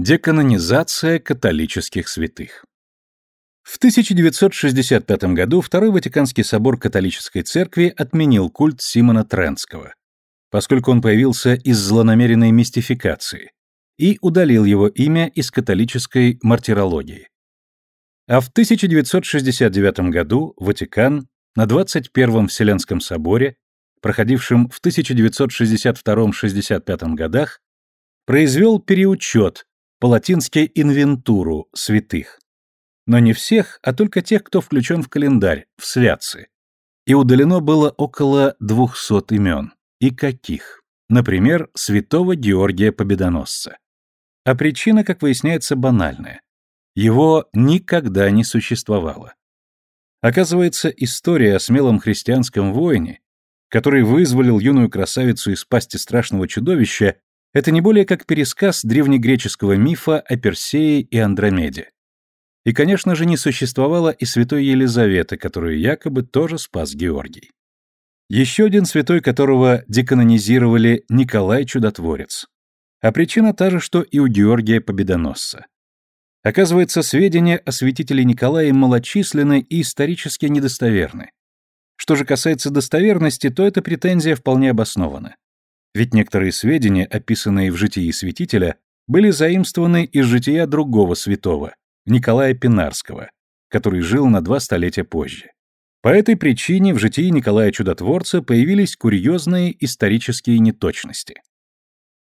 Деканонизация католических святых В 1965 году Второй Ватиканский собор католической церкви отменил культ Симона Трентского, поскольку он появился из злонамеренной мистификации, и удалил его имя из католической мартирологии. А в 1969 году Ватикан на 21-м Вселенском соборе, проходившем в 1962-65 годах, произвел переучет, по-латински инвентуру, святых. Но не всех, а только тех, кто включен в календарь, в святцы. И удалено было около 200 имен. И каких? Например, святого Георгия Победоносца. А причина, как выясняется, банальная. Его никогда не существовало. Оказывается, история о смелом христианском воине, который вызволил юную красавицу из пасти страшного чудовища, это не более как пересказ древнегреческого мифа о Персее и Андромеде. И, конечно же, не существовало и святой Елизаветы, которую якобы тоже спас Георгий. Еще один святой, которого деканонизировали Николай Чудотворец. А причина та же, что и у Георгия Победоносца. Оказывается, сведения о святителе Николае малочисленны и исторически недостоверны. Что же касается достоверности, то эта претензия вполне обоснована. Ведь некоторые сведения, описанные в житии святителя, были заимствованы из жития другого святого, Николая Пинарского, который жил на два столетия позже. По этой причине в житии Николая Чудотворца появились курьезные исторические неточности.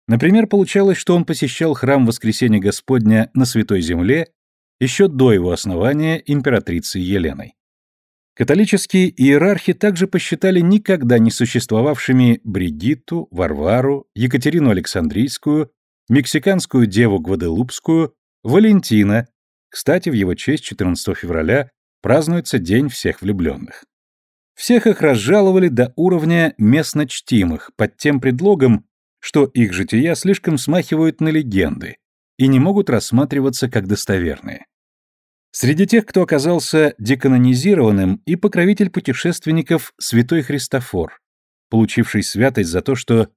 Например, получалось, что он посещал храм Воскресения Господня на Святой Земле еще до его основания императрицей Еленой. Католические иерархи также посчитали никогда не существовавшими Бригитту, Варвару, Екатерину Александрийскую, мексиканскую деву Гваделупскую, Валентина, кстати, в его честь 14 февраля празднуется День всех влюбленных. Всех их разжаловали до уровня местно чтимых, под тем предлогом, что их жития слишком смахивают на легенды и не могут рассматриваться как достоверные. Среди тех, кто оказался деканонизированным, и покровитель путешественников святой Христофор, получивший святость за то, что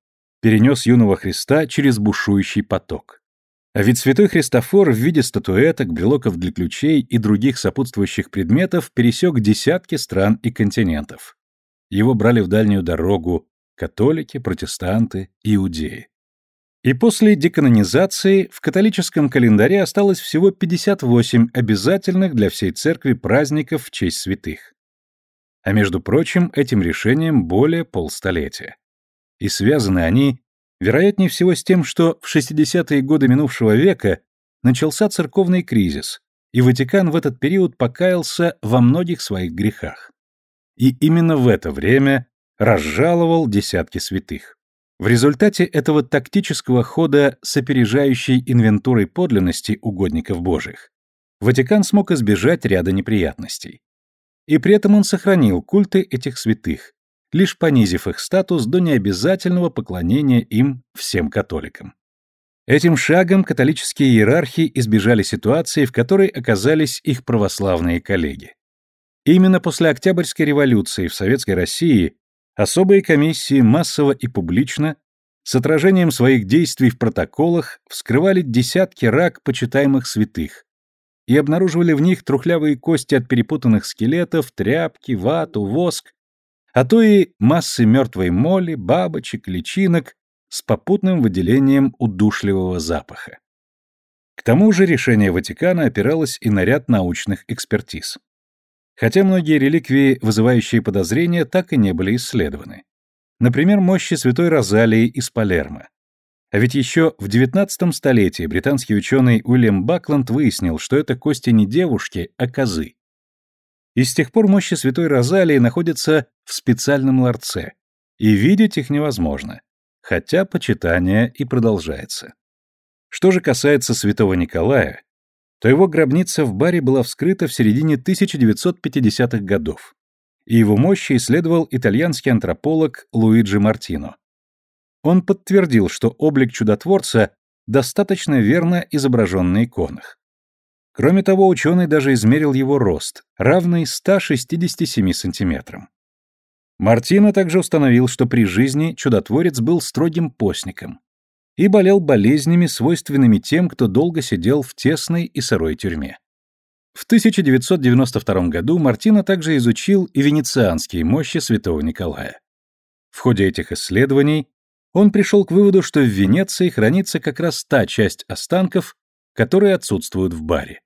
перенес юного Христа через бушующий поток. А ведь святой Христофор в виде статуэток, брелоков для ключей и других сопутствующих предметов пересек десятки стран и континентов. Его брали в дальнюю дорогу, католики, протестанты, иудеи. И после деканонизации в католическом календаре осталось всего 58 обязательных для всей церкви праздников в честь святых. А между прочим, этим решением более полстолетия. И связаны они, вероятнее всего, с тем, что в 60-е годы минувшего века начался церковный кризис, и Ватикан в этот период покаялся во многих своих грехах. И именно в это время разжаловал десятки святых. В результате этого тактического хода с опережающей инвентурой подлинности угодников божьих Ватикан смог избежать ряда неприятностей. И при этом он сохранил культы этих святых, лишь понизив их статус до необязательного поклонения им всем католикам. Этим шагом католические иерархи избежали ситуации, в которой оказались их православные коллеги. Именно после Октябрьской революции в Советской России Особые комиссии массово и публично, с отражением своих действий в протоколах, вскрывали десятки рак почитаемых святых и обнаруживали в них трухлявые кости от перепутанных скелетов, тряпки, вату, воск, а то и массы мертвой моли, бабочек, личинок с попутным выделением удушливого запаха. К тому же решение Ватикана опиралось и на ряд научных экспертиз хотя многие реликвии, вызывающие подозрения, так и не были исследованы. Например, мощи святой Розалии из Палермо. А ведь еще в XIX столетии британский ученый Уильям Бакланд выяснил, что это кости не девушки, а козы. И с тех пор мощи святой Розалии находятся в специальном ларце, и видеть их невозможно, хотя почитание и продолжается. Что же касается святого Николая, то его гробница в баре была вскрыта в середине 1950-х годов, и его мощи исследовал итальянский антрополог Луиджи Мартино. Он подтвердил, что облик чудотворца достаточно верно изображен на иконах. Кроме того, ученый даже измерил его рост, равный 167 сантиметрам. Мартино также установил, что при жизни чудотворец был строгим постником, и болел болезнями, свойственными тем, кто долго сидел в тесной и сырой тюрьме. В 1992 году Мартино также изучил и венецианские мощи святого Николая. В ходе этих исследований он пришел к выводу, что в Венеции хранится как раз та часть останков, которые отсутствуют в баре.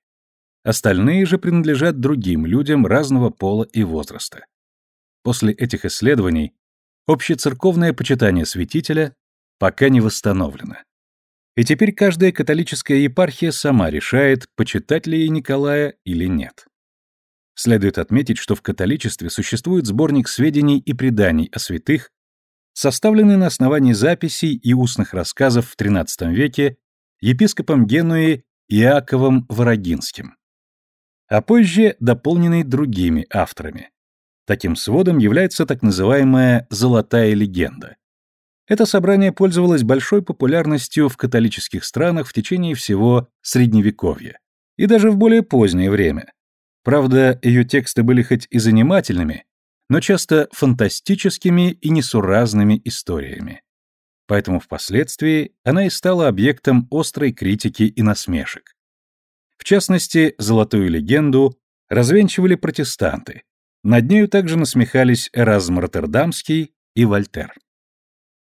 Остальные же принадлежат другим людям разного пола и возраста. После этих исследований общецерковное почитание святителя пока не восстановлено. И теперь каждая католическая епархия сама решает, почитать ли ей Николая или нет. Следует отметить, что в католичестве существует сборник сведений и преданий о святых, составленный на основании записей и устных рассказов в XIII веке епископом Генуи Иаковом Ворогинским, а позже дополненный другими авторами. Таким сводом является так называемая «золотая легенда», это собрание пользовалось большой популярностью в католических странах в течение всего Средневековья и даже в более позднее время. Правда, ее тексты были хоть и занимательными, но часто фантастическими и несуразными историями. Поэтому впоследствии она и стала объектом острой критики и насмешек. В частности, «Золотую легенду» развенчивали протестанты. Над нею также насмехались Эразм Роттердамский и Вольтер.